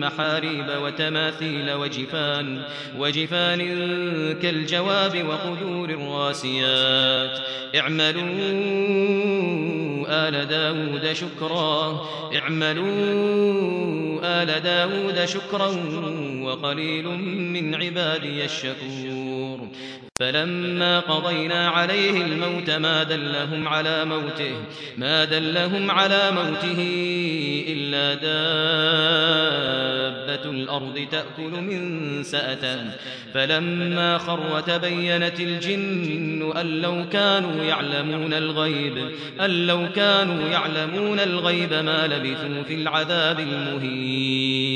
محاريب وتماثيل وجفان وجفان كالجواب وقدور الراسيات. اعملوا آل داود شكرا اعملوا آل داود شكرا وقليل من عبادي الشكور. فلما قضينا عليه الموت ما دلهم على موته ما دلهم على موته إلا دابة الأرض تأكل من سأته فلما خر تبينت الجن أن لو كانوا يعلمون الغيب أن لو كانوا يعلمون الغيب ما لبثوا في العذاب المهين.